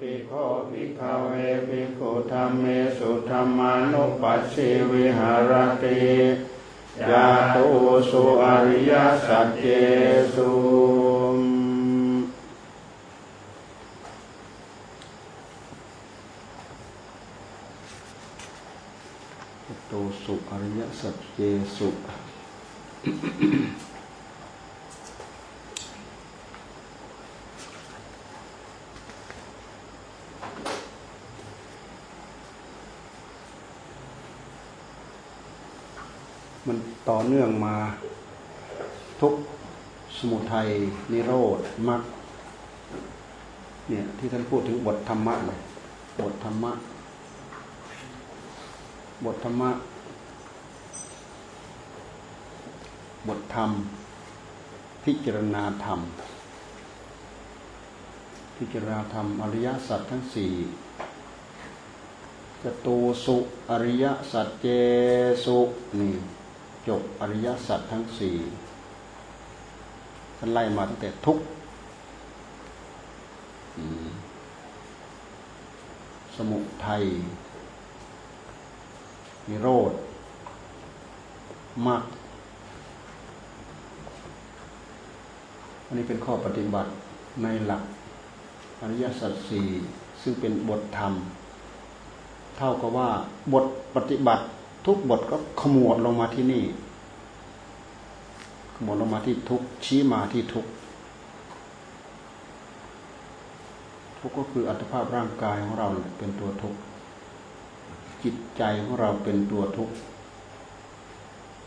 ปิโคภิกขเวภิกขุธรรมเมสุธรรมานุปัสสิวิหารติยาตุสุอริยสัจเจสุตุสุอริยสัจเจสุมัน ต่อเนื่องมาทุกสมุทัยนิโรธมรรคเนี่ยที่ท่านพูดถึงบทธรรมะเลยบทธรรมะ บทธรรมะ บทธรรม พิจารณาธรรม พิจารณาธรรมอริยสัจทั้งสี่จตูสุอริยสัจเจสุนี่ จบอริยสัจทั้งสี่ท่านไล่มาตั้งแต่ทุกสมุทัยนิโรธมากอันนี้เป็นข้อปฏิบัติในหลักอริยสัจสี่ซึ่งเป็นบทธรรม เท่ากับว่าบทปฏิบัติ ทุกบทก็ขมวดลงมาที่นี่ ขมวดลงมาที่ทุกชี้มาที่ทุกทุกก็คืออัตภาพร่างกายของเราเป็นตัวทุกจิตใจของเราเป็นตัวทุก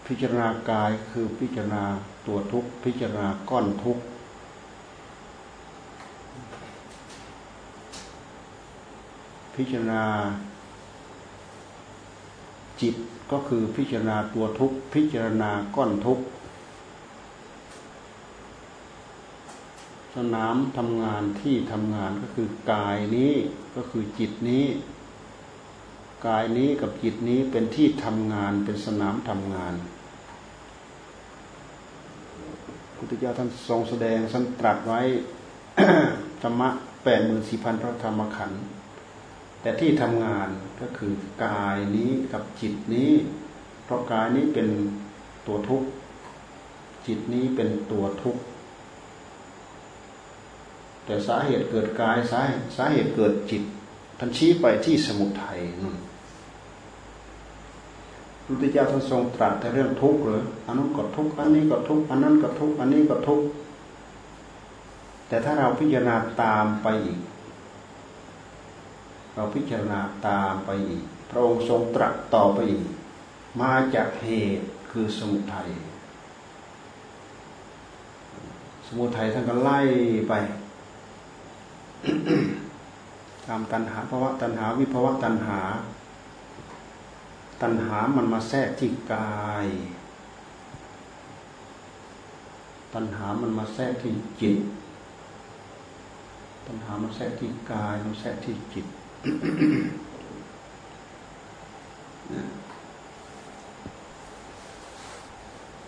พิจารณากายคือพิจารณาตัวทุกพิจารณาก้อนทุกพิจารณา จิตก็คือพิจารณาตัวทุกข์พิจารณาก้อนทุกข์สนามทำงานที่ทำงานก็คือกายนี้ก็คือจิตนี้ กายนี้กับจิตนี้เป็นที่ทำงานเป็นสนามทำงานพุทธเจ้าท่านทรงแสดงสันตรัสไว้ธรรมะแปดหมื่นสี่พันพระธรรมขันธ์แต่ที่ทำงาน ก็คือกายนี้กับจิตนี้ เพราะกายนี้เป็นตัวทุกข์ จิตนี้เป็นตัวทุกข์ แต่สาเหตุเกิดกายสาสาเหตุเกิดจิตท่านชี้ไปที่สมุทัยนั่นพุทธเจ้าท่านทรงตรัสแต่เรื่องทุกข์หรืออันนั้นก็ทุกข์อันนี้ก็ทุกข์อันนั้นก็ทุกข์อันนี้ก็ทุกข์แต่ถ้าเราพิจารณาตามไปอีก เราพิจารณาตามไปอีก พระองค์ทรงตรัสต่อไปอีก มาจากเหตุคือสมุทัยสมุทัยท่านก็ไล่ไปตามตัณหาภาวะตัณหาวิภาวะตัณหา ตัณหามันมาแทรกที่กาย ตัณหามันมาแทรกที่จิต ตัณหามันแทรกที่กาย มันแทรกที่จิต โ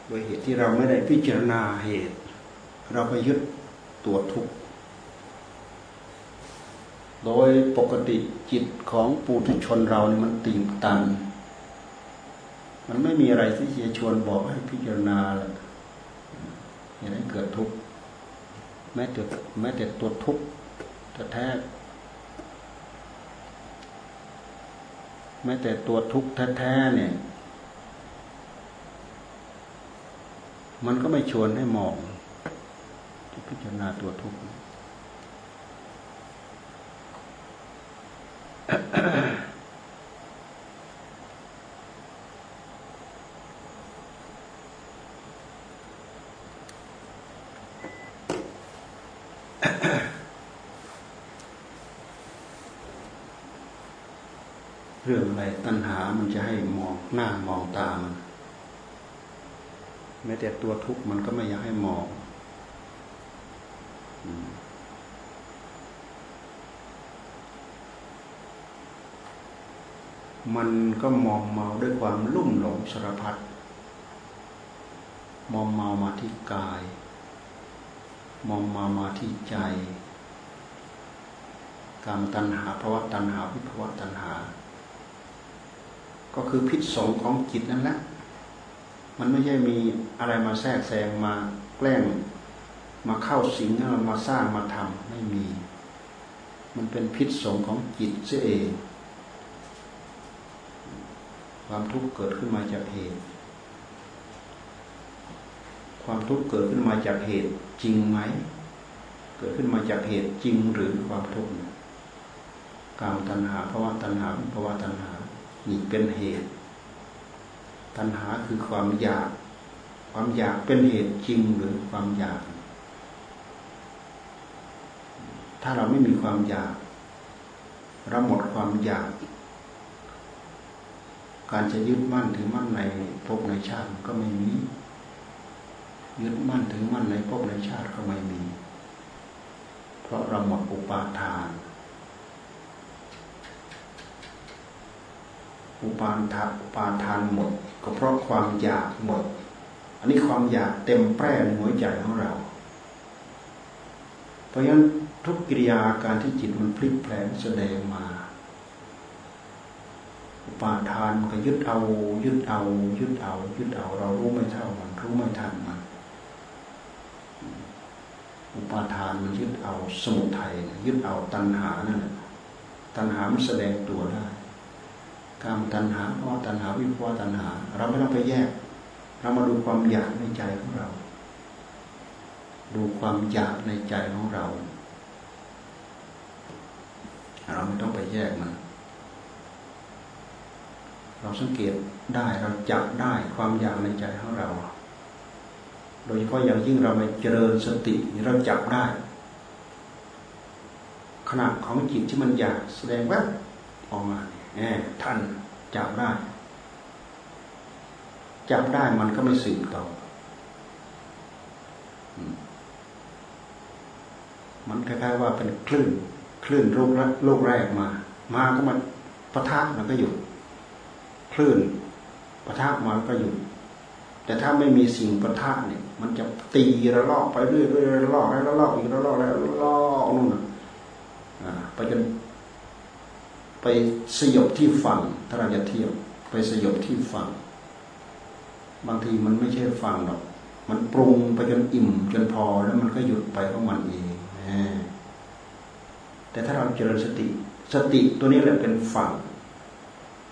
ดยเหตุที่เราไม่ได้พิจารณาเหตุ เราไปยึดตัวทุกข์ โดยปกติจิตของปุถุชนเรานี่มันติ่งตัน มันไม่มีอะไรที่จะชวนบอกให้พิจารณาเลยอย่าให้เกิดทุกข์แม้แต่แม้แต่ตัวทุกข์แท้ แม้แต่ตัวทุกข์แท้ๆเนี่ย มันก็ไม่ชวนให้มองจะพิจารณาตัวทุกข์ เรื่องอะไรตัณหามันจะให้มองหน้ามองตามันแม้แต่ตัวทุกข์มันก็ไม่อยากให้มองมันก็มองเมาด้วยความลุ่มหลงสารพัด มองเมามาที่กาย มองเมามาที่ใจ กามตัณหาภาวะตัณหาวิภาวะตัณหา ก็คือพิษสงของจิตนั่นแหละมันไม่ใช่มีอะไรมาแทรกแซงมาแกล้ง มาเข้าสิงมาสร้างมาทำไม่มี มันเป็นพิษสงของจิตเสียเองความทุกข์เกิดขึ้นมาจากเหตุ ความทุกข์เกิดขึ้นมาจากเหตุจริงไหม เกิดขึ้นมาจากเหตุจริงหรือความทุกข์กามตัณหาภาวะตัณหาภาวะตัณหา นี่เป็นเหตุ ตัณหาคือความอยาก ความอยากเป็นเหตุจริงหรือความอยาก ถ้าเราไม่มีความอยากเราหมดความอยาก การจะยึดมั่นถือมั่นในภพในชาติก็ไม่มี ยึดมั่นถือมั่นในภพในชาติก็ไม่มี เพราะเราหมดอุปาทาน อุปาทานอุปาทานหมด ก็เพราะความอยากหมด อันนี้ความอยากเต็มแปร่ในหัวใจของเรา เพราะฉะนั้นทุกกิริยาการที่จิตมันพลิกแปลงแสดงมา อุปาทานมันก็ยึดเอา ยึดเอา ยึดเอา ยึดเอา เรารู้ไม่เท่ามันรู้ไม่ทันมันอุปาทานมันยึดเอาสมุทัยยึดเอาตัณหานั่นแหละตัณหามันแสดงตัวได้ การตัณหาเพราะตัณหาวิภวตัณหา เราไม่ต้องไปแยก เรามาดูความอยากในใจของเรา ดูความอยากในใจของเรา เราไม่ต้องไปแยกมันเราสังเกตได้เราจับได้ความอยากในใจของเรา โดยเฉพาะอย่างยิ่งเราไปเจริญสติเราจับได้ขณะของจิตที่มันอยากแสดงแวบออกมา ท่านจับได้จับได้มันก็ไม่สืบต่อ มันคล้ายๆว่าเป็นคลื่น คลื่นลูกลกแรกมา มาก็มาปะทะมันก็หยุด คลื่นปะทะมาก็หยุด แต่ถ้าไม่มีสิ่งปะทะเนี่ย มันจะตีระลอกไปเรื่อยๆระลอกแล้วระลอกอีกระลอกแล้วระลอกนู่นอ่าไปจน ไปสยบที่ฝั่งถ้าเราจะเทียบไปสยบที่ฝั่งบางทีมันไม่ใช่ฝังหรอก มันปรุงไปจนอิ่มจนพอแล้วมันก็หยุดไปของมันเอง แต่ถ้าเราเจริญสติ สติตัวนี้แหละเป็นฝั่ง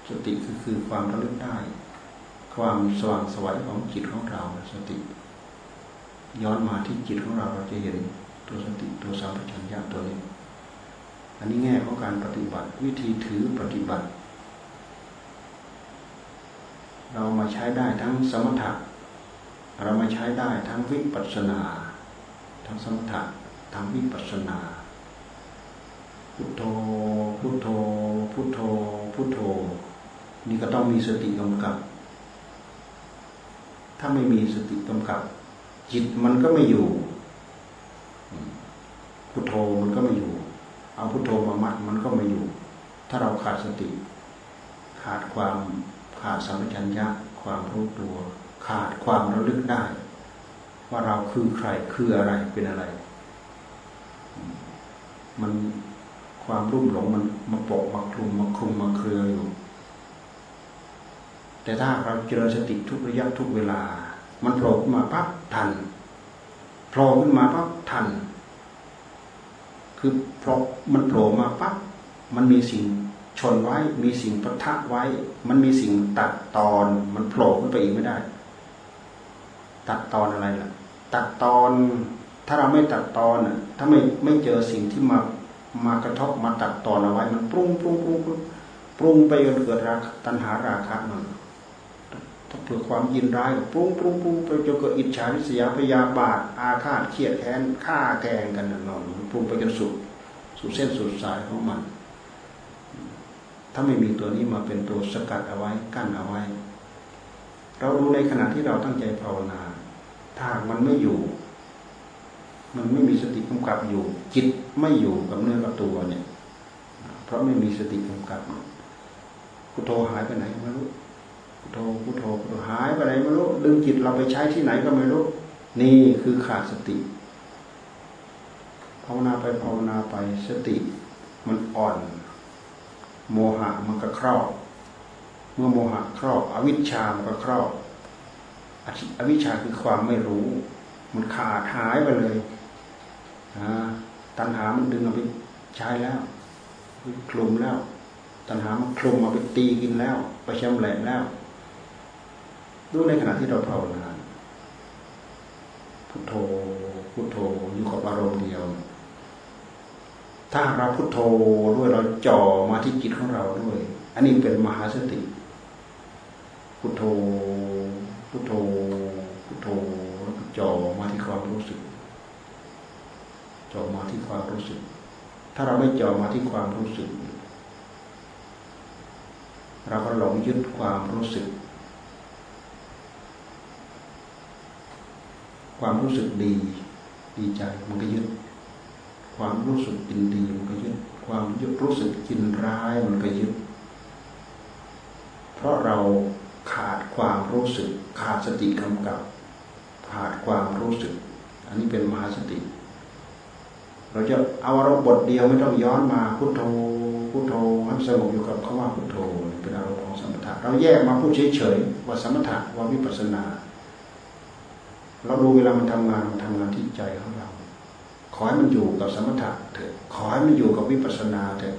สติคือคือความระลึกได้ ความสว่างสวัยของจิตของเรา สติ ย้อนมาที่จิตของเราเราจะเห็นตัวสติตัวสัมปชัญญะตัวนี้ อันนี้แง่ของการปฏิบัติ วิธีถือปฏิบัติ เรามาใช้ได้ทั้งสมถะเรามาใช้ได้ทั้งวิปัสสนา ทั้งสมถะทั้งวิปัสสนา พุทโธ พุทโธ พุทโธ พุทโธ นี่ก็ต้องมีสติกำกับ ถ้าไม่มีสติกำกับ จิตมันก็ไม่อยู่ พุทโธมันก็ไม่อยู่ เอาพุทโธมามัดมันก็ไม่อยู่ ถ้าเราขาดสติ ขาดความขาดสัมปชัญญะความรู้ตัว ขาดความระลึกได้ ว่าเราคือใครคืออะไรเป็นอะไร มันความรุ่มหลงมันมาปกมาคลุมมาคลุมมาเครืออยู่ แต่ถ้าเราเจริญสติทุกระยะทุกเวลา มันโผล่ขึ้นมาปั๊บทันโผล่ขึ้นมาปั๊บทัน คือเพราะมันโผล่มาปั๊บมันมีสิ่งชนไว้ มีสิ่งปะทะไว้ มันมีสิ่งตัดตอน มันโผล่ขึ้นไปอีกไม่ได้ ตัดตอนอะไรล่ะ ตัดตอน ถ้าเราไม่ตัดตอนถ้าไม่ไม่เจอสิ่งที่มามากระทบมาตัดตอนเอาไว้ มันปรุงปรุงปรุงปรุงไปจนเกิดราตัณหาราคะมัน ถ้าเกิดความยินร้ายปรุงปรุงปรุงไปจนเกิดอิจฉาริษยาพยาบาท อาฆาตเครียดแค้นฆ่าแกงกันนอนปรุงไปจนสุดสุดเส้นสุดสายของมัน ถ้าไม่มีตัวนี้มาเป็นตัวสกัดเอาไว้กั้นเอาไว้ เรารู้ในขณะที่เราตั้งใจภาวนา ถ้ามันไม่อยู่ มันไม่มีสติกำกับอยู่ จิตไม่อยู่กับเนื้อกับตัวเนี่ย เพราะไม่มีสติกำกับพุทโธหายไปไหนไม่รู้ พุทโธพุทโธพุทโธหายไปไหนไม่รู้ดึงจิตเราไปใช้ที่ไหนก็ไม่รู้นี่คือขาดสติภาวนาไปภาวนาไปสติมันอ่อน โมหะมันก็ครอบเมื่อโมหะครอบอวิชชามันก็ครอบอวิชชาคือความไม่รู้ มันขาดหายไปเลยตัณหามันดึงเอาไปใช้แล้วคลุมแล้ว ตัณหามันคลุมเอาไปตีกินแล้ว ไปชำแหละแล้ว ดูในขณะที่เราภาวนาพุทโธพุทโธอยู่กับอารมณ์เดียว ถ้าเราพุทโธด้วยเราจ่อมาที่จิตของเราด้วย อันนี้เป็นมหาสติ พุทโธพุทโธพุทโธแล้วก็จ่อมาที่ความรู้สึกจ่อมาที่ความรู้สึก ถ้าเราไม่จ่อมาที่ความรู้สึก เราก็หลงยึดความรู้สึก ความรู้สึกดี ดีใจมันก็ยึด ความรู้สึกยินดีมันก็ยึด ความยึดรู้สึกกินร้ายมันก็ยึด เพราะเราขาดความรู้สึก ขาดสติกำกับ ขาดความรู้สึก อันนี้เป็นมหาสติ เราจะเอาอารมณ์บทเดียวไม่ต้องย้อนมาพุทโธพุทโธให้สงบอยู่กับคำว่าพุทโธเป็นอารมณ์ของสมถะเราแยกมาพูดเฉยๆว่าสมถะว่าวิปัสสนา เราดูเวลามันทำงานมันทำงานที่ใจของเรา ขอให้มันอยู่กับสมถะเถอะขอให้มันอยู่กับวิปัสสนาเถอะ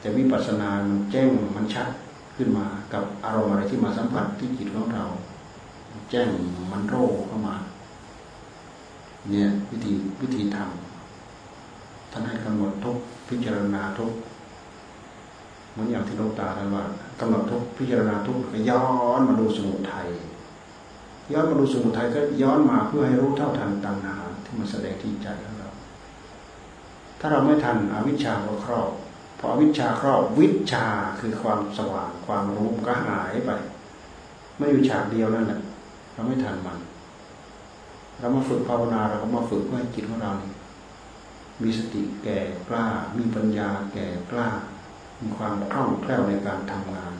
แต่วิปัสสนามันแจ้งมันชัดขึ้นมากับอารมณ์อะไรที่มาสัมผัสที่จิตของเรา แจ้งมันโรเข้ามา เนี่ยวิธีวิธีทำท่านให้กำหนดทุกพิจารณาทุกเหมือนอย่างที่หลวงตาท่านว่ากำหนดทุกพิจารณาทุกก็ย้อนมาดูสมุทัย ย้อนมาดูสมุทัยก็ย้อนมาเพื่อให้รู้เท่าทันตัณหาที่มันแสดงที่ใจของเรา ถ้าเราไม่ทันอวิชชาก็ครอบพออวิชชาครอบวิชาคือความสว่างความรู้ก็หายไปไม่อยู่ฉากเดียวนั่นแหละเราไม่ทันมัน เรามาฝึกภาวนาเราก็มาฝึกเพื่อให้จิตของเรามีสติแก่กล้า มีปัญญาแก่กล้า มีความคล่องแคล่วในการทำงาน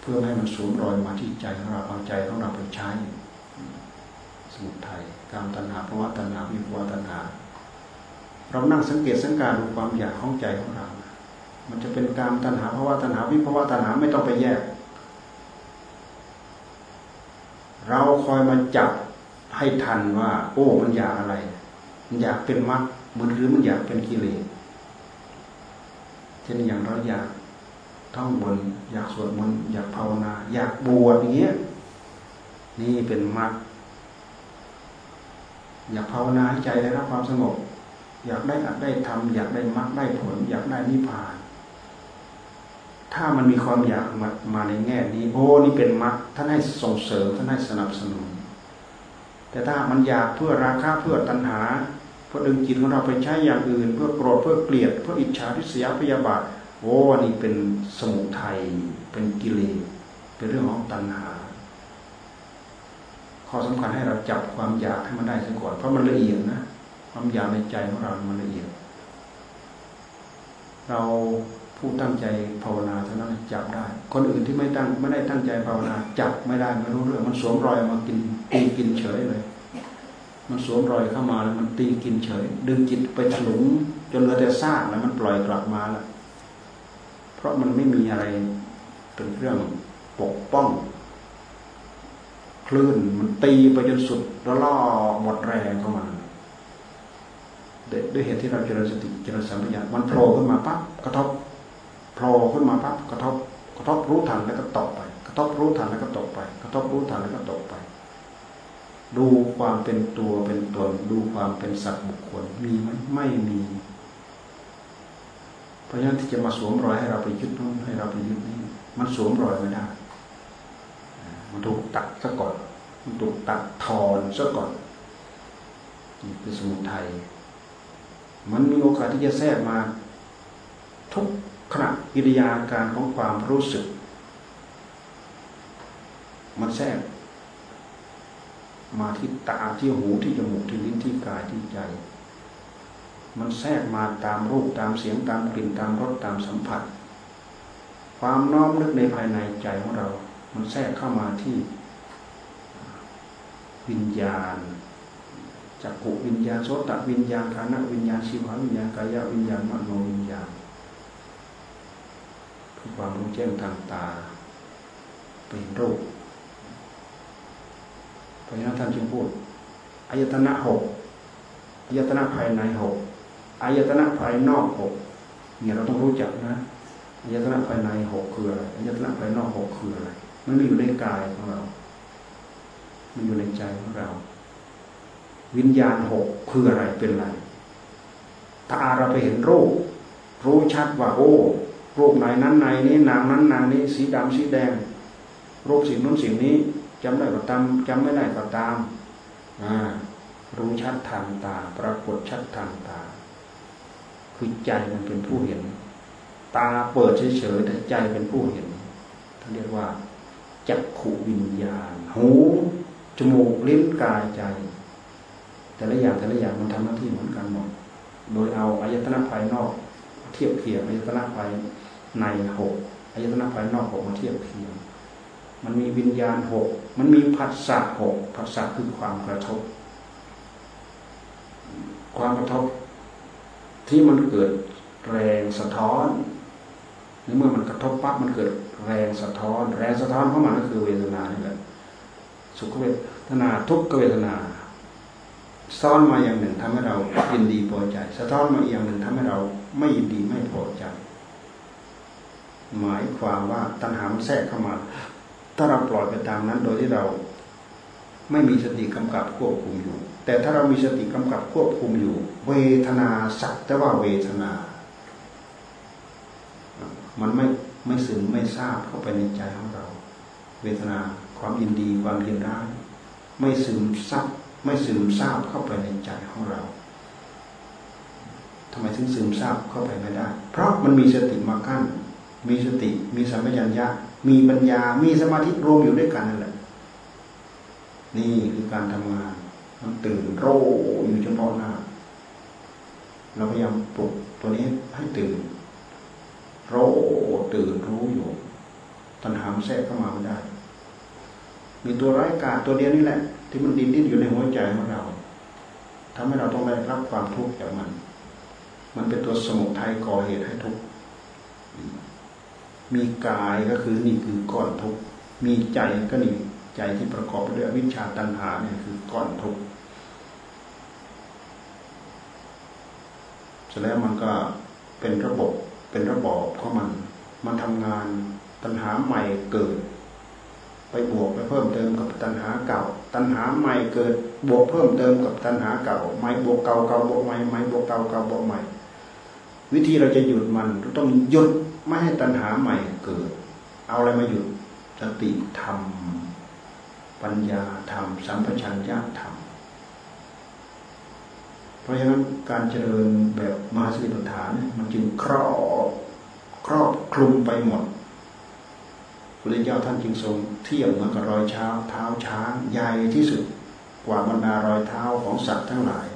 เพื่อให้มันสูงรอยมาที่ใจของเราเอาใจของเราไปใช้ สมุทัยการตัณหาภาวะตัณหาวิภวะตัณหา เรานั่งสังเกตสังการดูความอยากของใจของเรา มันจะเป็นการตัณหาภาวะตัณหาวิภวะตัณหาไม่ต้องไปแยก เราคอยมาจับให้ทันว่า โอ้ มันอยากอะไร มันอยากเป็นมรรคมันหรือมันอยากเป็นกิเลสเช่นอย่างเราอยาก ท่องบน อยากสวดมนต์อยากภาวนา อยากบวชอย่างเงี้ยนี่เป็นมรรคอยากภาวนาให้ใจได้รับความสงบ อยากได้อัดได้ทำอยากได้มรรคได้ผล อยากได้นิพพาน ถ้ามันมีความอยากมามาในแง่นี้ โอ้นี่เป็นมรรคท่านให้ส่งเสริมท่านให้สนับสนุน แต่ถ้ามันอยากเพื่อราคาเพื่อตัณหาเพื่อดึงจิตของเราไปใช้อย่างอื่น เพื่อโกรธเพื่อเกลียดเพื่ออิจฉาทิษยาพยาบาท โอ้นี่เป็นสมุทัยเป็นกิเลสเป็นเรื่องของตัณหา ข้อสำคัญให้เราจับความอยากให้มันได้ซะก่อนเพราะมันละเอียดนะความอยากในใจของเรามันละเอียด เราผู้ตั้งใจภาวนาเท่านั้นจับได้ คนอื่นที่ไม่ตั้งไม่ได้ตั้งใจภาวนา จับไม่ได้ไม่รู้เรื่อง มันสวมรอยมากินตีกินเฉยเลย มันสวมรอยเข้ามาแล้วมันตีกินเฉย ดึงจิตไปถลุงจนเหลือแต่ซากแล้วมันปล่อยกลับมาแล้ว เพราะมันไม่มีอะไรเป็นเรื่องปกป้อง คลื่นมันตีไปจนสุดแล้วล่อหมดแรงเข้ามาด้วยเหตุที่เราเจริญสติเจริญสัมปชัญญะมันโผล่ขึ้นมาปั๊บกระทบโผล่ขึ้นมาปั๊บกระทบกระทบรู้ทันแล้วก็ตกไป กระทบรู้ทันแล้วก็ตกไป กระทบรู้ทันแล้วก็ตกไป ดูความเป็นตัวเป็นตนดูความเป็นสัตว์บุคคลมีไหมไม่มี เพราะฉะนั้นที่จะมาสวมรอยให้เราไปยึดนู้นให้เราไปยึดนี้มันสวมรอยไม่ได้มันถูกตัดซะก่อนมันถูกตัดทอนซะก่อนนี่คือสมุทัยมันมีโอกาสที่จะแทรกมา ทุกขณะกิริยาการของความรู้สึก มันแทรกมาที่ตาที่หูที่จมูกที่ลิ้นที่กายที่ใจ มันแทรกมาตามรูปตามเสียงตามกลิ่นตามรสตามสัมผัส ความน้อมนึกในภายในใจของเรา มันแทรกเข้ามาที่ วิญญาณจักขุวิญญาณโสตวิญญาณกาณวิญญาณชิววิญญาณกายวิญญาณมโนวิญญาณคือความรู้แจ้งทางตา เป็นรูปเพราะฉะนั้นท่านจึงพูดอายตนะหกอายตนะภายในหก อายตนะภายนอกหกเนี่ยเราต้องรู้จักนะอายตนะภายในหกคืออะไรอายตนะภายนอกหกคืออะไรมันไม่อยู่ในกายของเรา มันอยู่ในใจของเรา วิญญาณหกคืออะไรเป็นอะไรถ้าเราไปเห็นรูปรู้ชัดว่าโอ้รูปไหนนั้นไหนนี้นางนั้นนางนี้สีดำสีแดง รูปสิ่งนู้นสิ่งนี้จำได้ก็ตามจำไม่ได้ก็ตามอ่ารู้ชัดทางตา ปรากฏชัดทางตา คือใจมันเป็นผู้เห็น ตาเปิดเฉยๆแต่ใจเป็นผู้เห็นท่านเรียกว่าจักขวิญญาณ หูจมูกลิ้นกายใจ แต่ละอย่างแต่ละอย่างมันทำหน้าที่เหมือนกันหมดโดยเอาอายตนะภายนอก เทียบเคียงอายตนะภายในหกอายตนะภายนอกหกมาเทียบเคียงมันมีวิญญาณหกมันมีผัสสะหกผัสสะคือความกระทบ ความกระทบ ที่มันเกิดแรงสะท้อนในเมื่อมันกระทบปั๊บมันเกิดแรงสะท้อน แรงสะท้อนเข้ามาก็คือเวทนานี่แหละสุขเวทนาทุกขเวทนา ซ้อนมาอย่างหนึ่งทำให้เรายินดีพอใจ สะท้อนมาอีกอย่างหนึ่งทำให้เราไม่ยินดีไม่พอใจ หมายความว่าตัณหามันแทรกเข้ามา ถ้าเราปล่อยไปตามนั้นโดยที่เรา ไม่มีสติกำกับควบคุมอยู่ แต่ถ้าเรามีสติกำกับควบคุมอยู่ เวทนาสักแต่ว่าเวทนา มันไม่ไม่ซึมไม่ทราบเข้าไปในใจของเรา เวทนาความยินดีความยินร้ายไม่ซึมซับไม่ซึมซาบเข้าไปในใจของเราทำไมถึงซึมซาบเข้าไปไม่ได้ เพราะมันมีสติมากั้น มีสติ มีสัมปชัญญะ มีปัญญา มีสมาธิรวมอยู่ด้วยกันนั่นแหละ นี่คือการทำงาน มันตื่นโรอยู่เฉพาะหน้า เราพยายามปลุกตัวนี้ให้ตื่น โรตื่นรู้อยู่ ตัณหามแทรกเข้ามาไม่ได้ มีตัวร้ายกาตัวเดียวนี่แหละ ที่มันดินดิ้นอยู่ในหัวใจของเราทำให้เราต้องได้รับความทุกข์จากมัน มันเป็นตัวสมุทัยก่อเหตุให้ทุกข์ มีกายก็คือนี่คือก้อนทุกข์ มีใจก็นี่ใจที่ประกอบไปด้วยวิชาตัณหาเนี่ยคือก้อนทุกข์ เสร็จแล้วมันก็เป็นระบบเป็นระบอบของมัน มันทำงานตัณหาใหม่เกิด ไปบวกไปเพิ่มเติมกับตัณหาเก่า ตัณหาใหม่เกิด บวกเพิ่มเติมกับตัณหาเก่าใหม่บวกเก่าเก่าบวกใหม่ใหม่บวกเก่าเก่าบวกใหม่ วิธีเราจะหยุดมันต้องหยุดไม่ให้ตัณหาใหม่เกิด เอาอะไรมาหยุดสติธรรม ปัญญาธรรมสัมปชัญญะธรรม เพราะฉะนั้นการเจริญแบบมหาสติปัฏฐานมันจึงครอบครอบคลุมไปหมดพระเจ้าท่านจึงทรงเทียบเหมือนกับรอยเช้าเท้าช้างใหญ่ที่สุดกว่าบรรดารอยเท้าของสัตว์ทั้งหลาย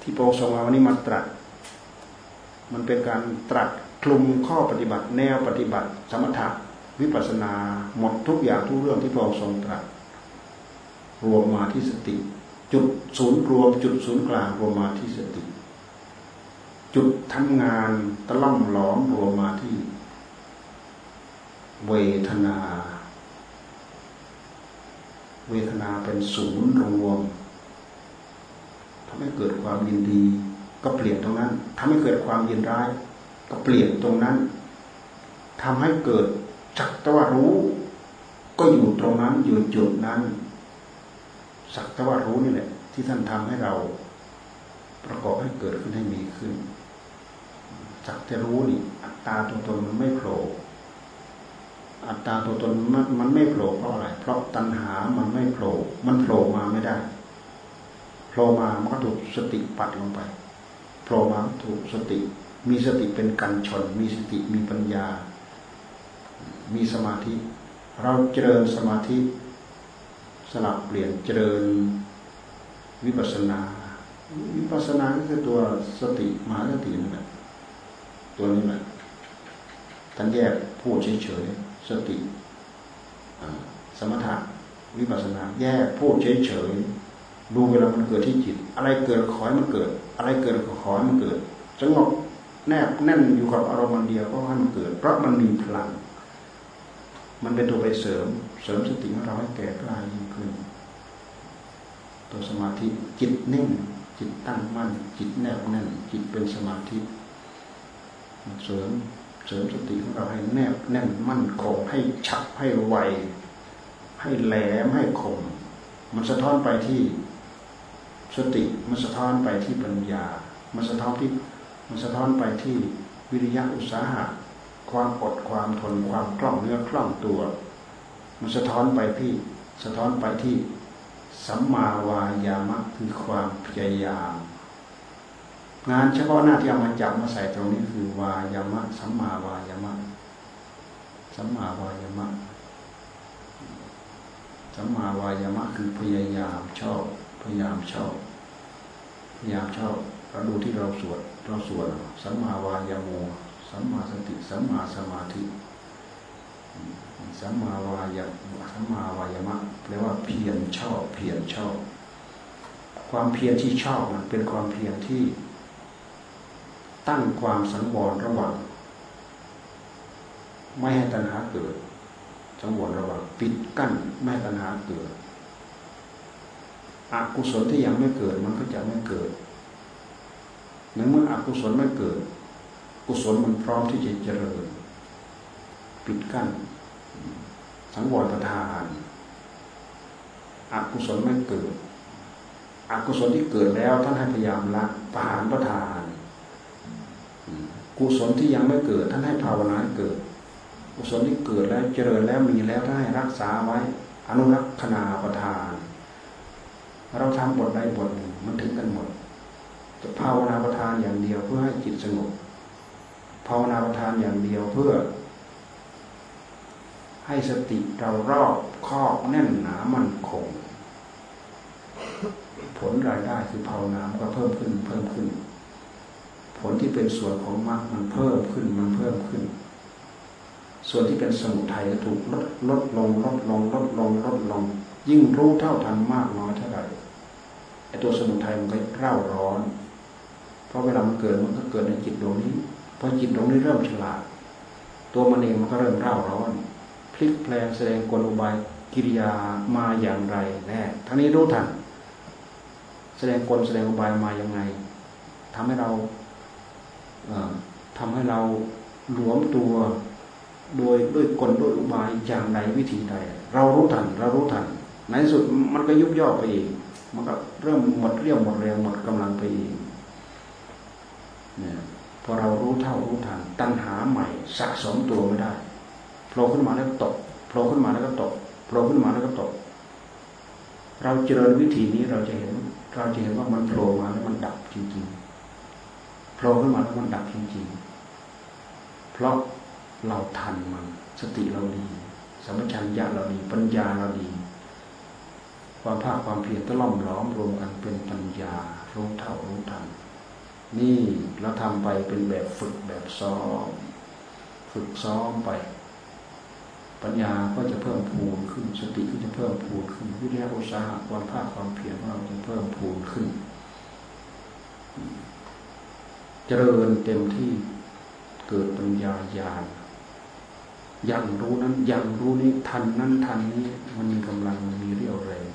ที่โปรทรงเอาวันนี้มาตรัส มันเป็นการตรัสคลุมข้อปฏิบัติแนวปฏิบัติ สมถะวิปัสนาหมดทุกอย่างทุกเรื่องที่พระองค์ทรงตรัส รวมมาที่สติ จุดศูนย์รวม จุดศูนย์กลางรวมมาที่สติ จุดทำงานตะล่อมหลอมรวมมาที่ เวทนา เวทนาเป็นศูนย์รวมทำให้เกิดความยินดี ก็เปลี่ยนตรงนั้นทำให้เกิดความยินร้าย ก็เปลี่ยนตรงนั้นทำให้เกิดจักตวารู้ ก็อยู่ตรงนั้นอยู่จุดนั้น สักแต่ว่ารู้นี่แหละ ที่ท่านทำให้เราประกอบให้เกิดขึ้นให้มีขึ้นสักแต่รู้นี่ อัตตาตัวตนมันไม่โผล่อัตตาตัวตนมันมันไม่โผล่เพราะอะไร เพราะตัณหามันไม่โผล่มันโผล่มาไม่ได้โผล่มามันก็ถูกสติปัดลงไปโผล่มาถูกสติ มีสติเป็นกันชน มีสติมีปัญญา มีสมาธิ เราเจริญสมาธิ สลับเปลี่ยนเจริญวิปัสนา วิปัสนาก็คือตัวสติมหาสตินั่นแหละตัวนี้แหละท่านแยกพูดเฉยๆสติสมถะวิปัสนา แยกพูดเฉยๆดูเวลามันเกิดที่จิต อะไรเกิดขอให้มันเกิด อะไรเกิดขอให้มันเกิดสงบแนบแน่นอยู่กับอารมณ์เดียวก็ให้มันเกิดเพราะมันมีพลัง มันเป็นตัวไปเสริม เสริมสติของเราให้แก่กล้ายิ่งขึ้น ตัวสมาธิจิตนิ่ง จิตตั้งมั่น จิตแนบแน่น จิตเป็นสมาธิ เสริมเสริมสติของเราให้แนบแน่นมั่นคงให้ฉับให้ไวให้แหลมให้คม มันสะท้อนไปที่สติมันสะท้อนไปที่ปัญญา มันสะท้อนที่มันสะท้อนไปที่วิริยะอุตสาหะ ความอดความทนความคล่องเนื้อคล่องตัว มันสะท้อนไปที่สะท้อนไปที่สัมมาวายามะคือความพยายาม งานเฉพาะหน้าที่เอามาจับมาใส่ตรงนี้คือวายามะ สัมมาวายามะ สัมมาวายามะ สัมมาวายามะคือพยายามชอบ พยายามชอบพยายามชอบเราดูที่เราสวดเราสวดสัมมาวายาโม สัมมาสติสัมมาสมาธิสัมมาวายาสัมมาวายามะแปลว่าเพียรชอบ เพียรชอบ ความเพียรที่ชอบมันเป็นความเพียรที่ ตั้งความสังวรระหว่างไม่ให้ตัณหาเกิด สังวรระหว่างปิดกั้นไม่ให้ตัณหาเกิดอกุศลที่ยังไม่เกิดมันก็จะไม่เกิดในเมื่ออกุศลไม่เกิด กุศลมันพร้อมที่จะเจริญปิดกั้นสังวรประทานอกุศลไม่เกิดอกุศลที่เกิดแล้วท่านให้พยายามละประหารประทานกุศลที่ยังไม่เกิด ท่านให้ภาวนาเกิด กุศลที่เกิดแล้วเจริญแล้วมีแล้วท่านให้รักษาไว้ อนุรักษณาประทาน เราทำบทใดบทหนึ่งมันถึงกันหมดจะภาวนาประทานอย่างเดียวเพื่อให้จิตสงบ ภาวนาประทานอย่างเดียวเพื่อ ให้สติเรารอบครอบแน่นหนามั่นคง ผลรายได้คือภาวนาก็เพิ่มขึ้นเพิ่มขึ้น ผลที่เป็นส่วนของมรรคมันเพิ่มขึ้นมันเพิ่มขึ้น ส่วนที่เป็นสมุทัยก็ถูกลดลดลงลดลงลดลงลดลง ยิ่งรู้เท่าทันมากน้อยเท่าไหร่ไอตัวสมุทัยมันก็เร่าร้อน เพราะเวลามันเกิดมันก็เกิดในจิตดวงนี้ พอจิตดวงนี้เริ่มฉลาด ตัวมันเองมันก็เริ่มเร่าร้อน พลิกแปลงแสดงกลอุบายกิริยามาอย่างไรแน่ทั้งนี้รู้ทันแสดงกลแสดงอุบายมาอย่างไงทำให้เราทำให้เราหลวมตัวโดยด้วยกลด้วยอุบายอย่างใดวิธีใดเรารู้ทันเรารู้ทันในสุดมันก็ยุบย่อไปเองมันก็เริ่มหมดเรี่ยวหมดแรงหมดกำลังไปเองเนี่ย พอเรารู้เท่ารู้ทันตัณหาใหม่สะสมตัวไม่ได้โผล่ขึ้นมาแล้วก็ตกโผล่ขึ้นมาแล้วก็ตกโผล่ขึ้นมาแล้วก็ตก เราเจริญวิธีนี้เราจะเห็น เราจะเห็นว่ามันโผล่มาแล้วมันดับจริงๆโผล่ขึ้นมาแล้วมันดับจริงๆ เพราะเราทันมันสติเราดีสมัชัญญะเราดีปัญญาเราดี ความภาคความเพียรตล่อมล้อมรวมกันเป็นปัญญารู้เท่ารู้ทัน นี่เราทำไปเป็นแบบฝึกแบบซ้อม ฝึกซ้อมไป ปัญญาก็จะเพิ่มพูนขึ้น สติก็จะเพิ่มพูนขึ้น วิทยาอุตสาหะความภาคความเพียรของเราจะเพิ่มพูนขึ้น เจริญเต็มที่เกิดปัญญาญาณยังรู้นั้นยังรู้นี้ทันนั้นทันนี้มันมีกำลังมันมีเรี่ยวแรง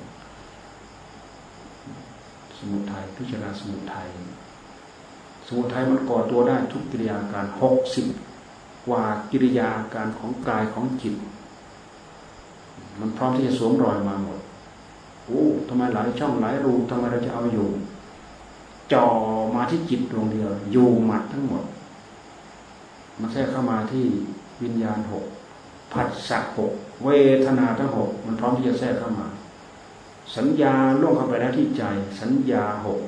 สมุทัยพิจารณาสมุทัย สมุทัยมันก่อตัวได้ทุกกิริยาการหกสิบกว่ากิริยาการของกายของจิต มันพร้อมที่จะสวมรอยมาหมดโอ้ทำไมหลายช่องหลายรูทำไมเราจะเอาอยู่จ่อมาที่จิตดวงเดียวอยู่หมัดทั้งหมด มันแทรกเข้ามาที่วิญญาณหกผัสสะหกเวทนาทั้งหกมันพร้อมที่จะแทรกเข้ามา สัญญาล่วงเข้าไปแล้วที่ใจ สัญญาหก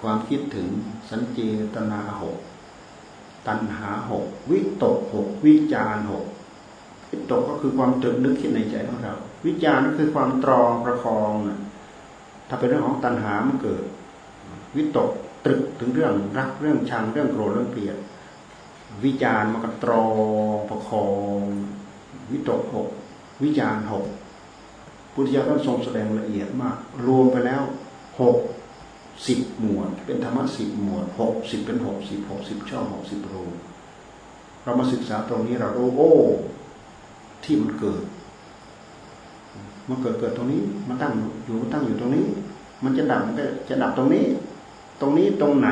ความคิดถึงสัญเจตนาหกตัณหาหกวิตกหกวิจารหกวิตกก็คือความตึกนึกคิดในใจของเรา วิจารก็คือความตรองประคองถ้าเป็นเรื่องของตัณหามันเกิด วิตกตรึกถึงเรื่องรักเรื่องชังเรื่องโกรธเรื่องเกลียดวิจารมันก็ตรองประคองวิตกหกวิจารหกพุทธิยถาท่านทรงแสดงละเอียดมาก รวมไปแล้วหก สิบหมวด เป็นธรรมะสิบหมวดหกสิบเป็นหกสิบหกสิบช่องหกสิบรูเรามาศึกษาตรงนี้เรารู้โอ้ ที่มันเกิด มันเกิดเกิดตรงนี้มันตั้งอยู่ตั้งอยู่ตรงนี้ มันจะดับมันก็จะดับตรงนี้ ตรงนี้ตรงไหน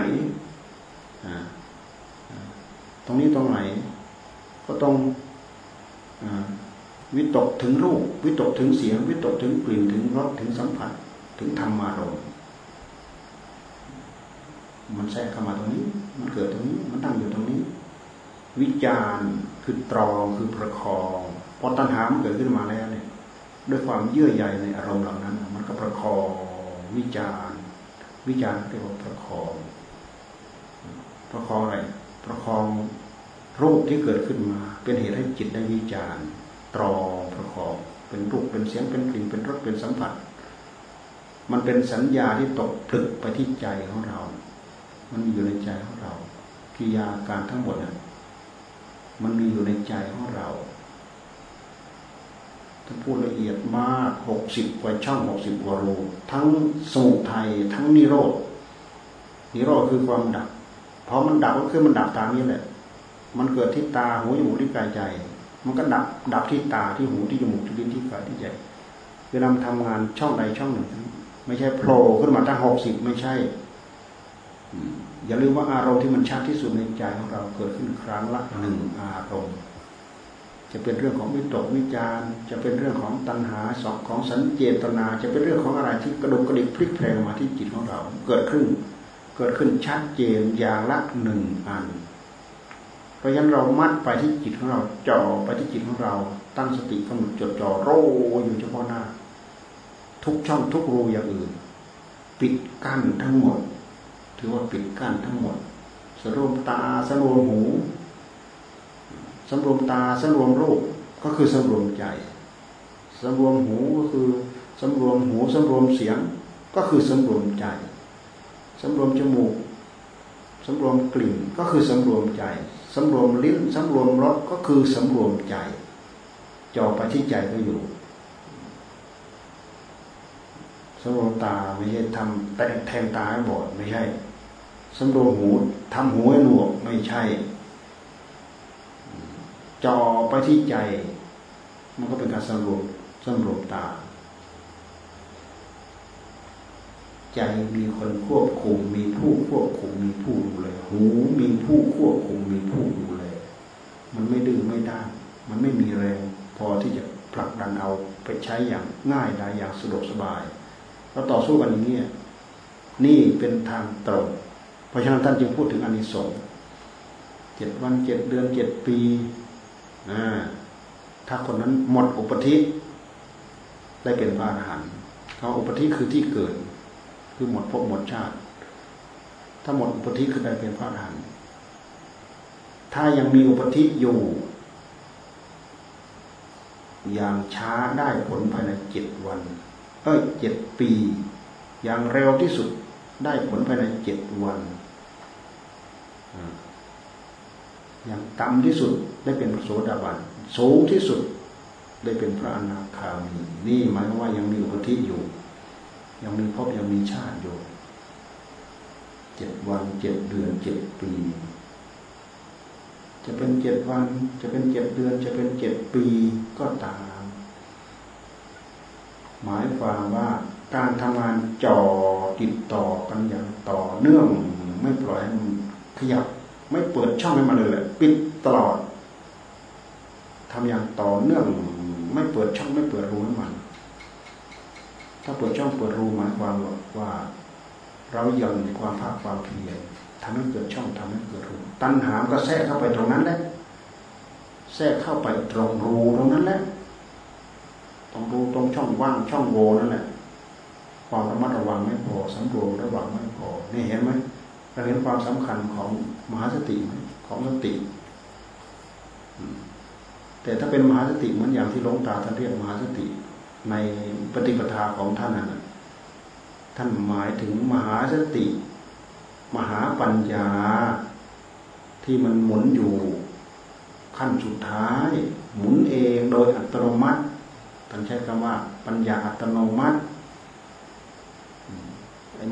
ตรงนี้ตรงไหน ก็ตรงวิตกถึงรูป วิตกถึงเสียง วิตกถึงกลิ่นถึงรสถึงสัมผัส ถึงธรรมารม มันแทรกเข้ามาตรงนี้ มันเกิดตรงนี้ มันตั้งอยู่ตรงนี้ วิจารณ์คือตรองคือประคองพอตัณหามันเกิดขึ้นมาแล้วเนี่ย ด้วยความเยื่อใยในอารมณ์เหล่านั้น มันก็ประคองวิจารณ์วิจารณ์เรียกว่าประคอง ประคองอะไร ประคองรูปที่เกิดขึ้นมา เป็นเหตุให้จิตได้วิจารณ์ตรองประคอง เป็นรูปเป็นเสียงเป็นกลิ่นเป็นรสเป็นสัมผัส มันเป็นสัญญาที่ตกผลึกไปที่ใจของเรา มันมีอยู่ในใจของเรากิยาการทั้งหมดนั้นมันมีอยู่ในใจของเราถ้าพูดละเอียดมากหกสิบกว่าช่องหกสิบกว่ารูทั้งสมุทัยทั้งนิโรธนิโรธคือความดับพอมันดับก็คือมันดับตามนี้แหละ มันเกิดที่ตาหูจมูกที่กายใจ มันก็ดับดับที่ตาที่หูที่จมูกที่ลิ้นที่กายที่ใจเวลาทำงานช่องใดช่องหนึ่ง ไม่ใช่โผล่ขึ้นมาตั้งหกสิบไม่ใช่ อย่าลืมว่าอารมณ์ที่มันชัดที่สุดในใจของเราเกิดขึ้นครั้งละหนึ่งอารมณ์ จะเป็นเรื่องของวิตกวิจารจะเป็นเรื่องของตัณหาสองของสัญเจตนา จะเป็นเรื่องของอะไรที่กระดุกกระดิกพลิกแพลงมาที่จิตของเรา เกิดขึ้น เกิดขึ้นชัดเจนอย่างละหนึ่งอัน เพราะฉะนั้นเรามัดไปที่จิตของเราจ่อไปที่จิตของเรา ตั้งสติกำหนดจดจ่อโรอยู่เฉพาะหน้า ทุกช่องทุกรูอย่างอื่น ปิดกั้นทั้งหมด ถือว่าปิดกั้นทั้งหมดสรวมตาสรวมหูสำรวมตาสรวมรูปก็คือสำรวมใจสำรวมหูก็คือสำรวมหูสำรวมเสียงก็คือสำรวมใจสำรวมจมูกสำรวมกลิ่นก็คือสำรวมใจสำรวมลิ้นสำรวมรสก็คือสำรวมใจจ่อไปที่ใจก็อยู่สำรวมตาไม่ใช่ทำแต่แทงตาให้บอดไม่ใช่ สำรวมหูทำหูให้หนวกไม่ใช่จอไปที่ใจ มันก็เป็นการสำรวมสำรวมตา ใจมีคนควบคุม มีผู้ควบคุม มีผู้ดูแลหูมีผู้ควบคุม มีผู้ดูแลมันไม่ดื้อไม่ด้านมันไม่มีแรงพอที่จะผลักดันเอาไปใช้อย่างง่ายได้อย่างสะดวกสบายเราต่อสู้กันอย่างนี้นี่เป็นทางตรง เพราะฉะนั้นท่านจึงพูดถึงอานิสงส์เจ็ดวันเจ็ดเดือนเจ็ดปีถ้าคนนั้นหมดอุปธิได้เป็นพระอรหันต์เขาอุปธิคือที่เกิด คือหมดภพหมดชาติ ถ้าหมดอุปธิคือได้เป็นพระอรหันต์ถ้ายังมีอุปธิอยู่อย่างช้าได้ผลภายในเจ็ดวัน เอ้ยเจ็ดปี อย่างเร็วที่สุด ได้ผลภายในเจ็ดวันอย่างต่ำที่สุดได้เป็นโสดาบันสูงที่สุดได้เป็นพระอนาคามีนี่หมายว่ายังมีอุปธิอยู่ ยังมีพบยังมีชาติอยู่เจ็ดวันเจ็ดเดือนเจ็ดปี จะเป็นเจ็ดวัน จะเป็นเจ็ดเดือน จะเป็นเจ็ดปีก็ตาม หมายความว่า การทำงานจ่อติดต่อกันอย่างต่อเนื่อง ไม่ปล่อยให้มันขยับ ไม่เปิดช่องให้มันเลยแหละปิดตลอดทำอย่างต่อเนื่อง ไม่เปิดช่องไม่เปิดรูให้มันถ้าเปิดช่องเปิดรูหมายความว่า เรายังความภาคความเพียรทำให้เกิดช่องทำให้เกิดรูตัณหาก็แทรกเข้าไปตรงนั้นแหละแทรกเข้าไปตรงรูตรงนั้นแหละตรงรูตรงช่องว่างช่องโหว่นั่นแหละ ความระมัดระวังไม่พอสำรวมระวังไม่พอนี่เห็นไหมเราเห็นความสำคัญของมหาสติของสติแต่ถ้าเป็นมหาสติเหมือนอย่างที่หลวงตาท่านเรียกมหาสติ ในปฏิปทาของท่านนั้นท่านหมายถึงมหาสติ มหาปัญญา ที่มันหมุนอยู่ ขั้นสุดท้าย หมุนเองโดยอัตโนมัติท่านใช้คำว่า ปัญญาอัตโนมัติ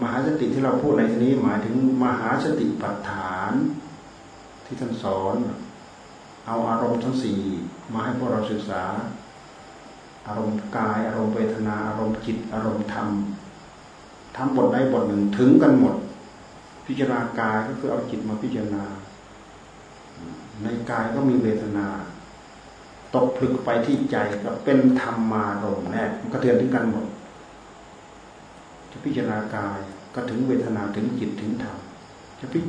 มหาสติที่เราพูดในที่นี้หมายถึงมหาสติปัฏฐาน ที่ท่านสอน เอาอารมณ์ทั้งสี่มาให้พวกเราศึกษา อารมณ์กายอารมณ์เวทนาอารมณ์จิต อารมณ์ธรรมทำบทใดบทหนึ่งถึงกันหมด พิจารณากายก็คือเอาจิตมาพิจารณา ในกายก็มีเวทนา ตกผลึกไปที่ใจก็เป็นธรรมารมณ์แน่มันก็เทือนถึงกันหมด จะพิจารณากายก็ถึงเวทนาถึงจิตถึงธรรมจะพิ